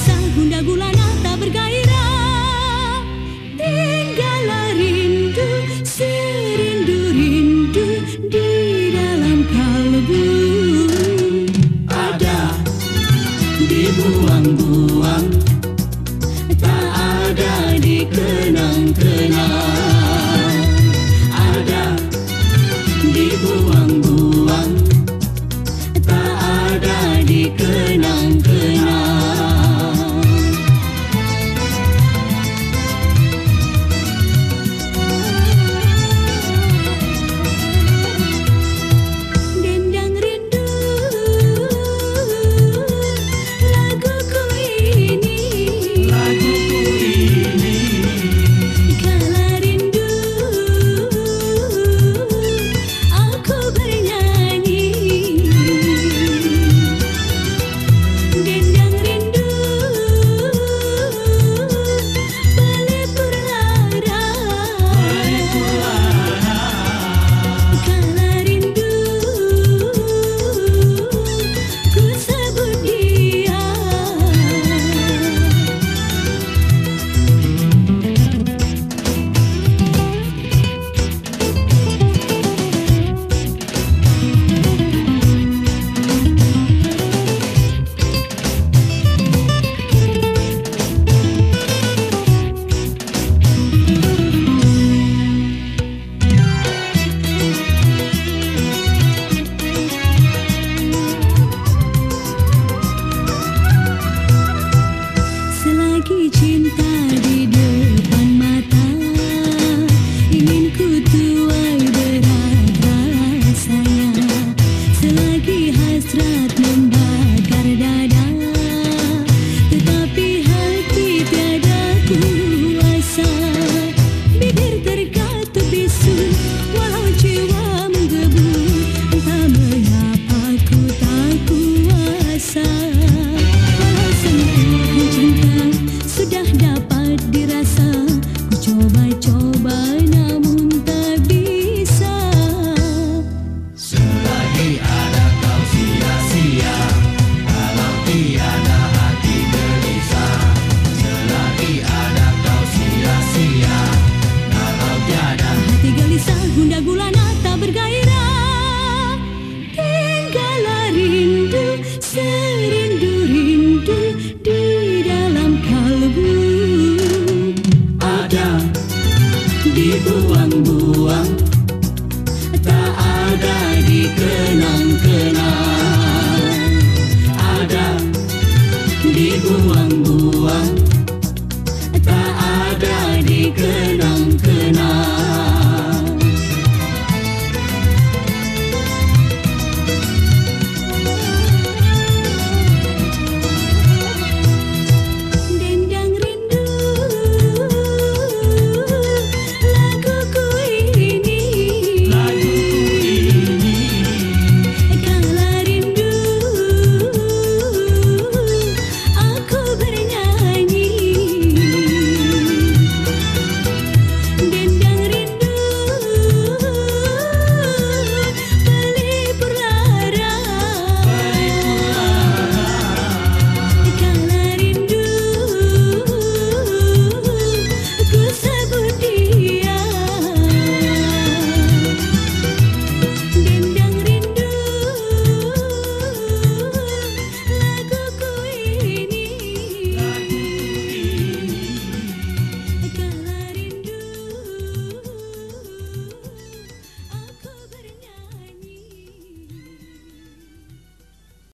Sang bunda gulana tak bergairah. Tinggal rindu serindu rindu di dalam kalbu. Ada dibuang-buang tak ada dikenang-kenang. Ada dibuang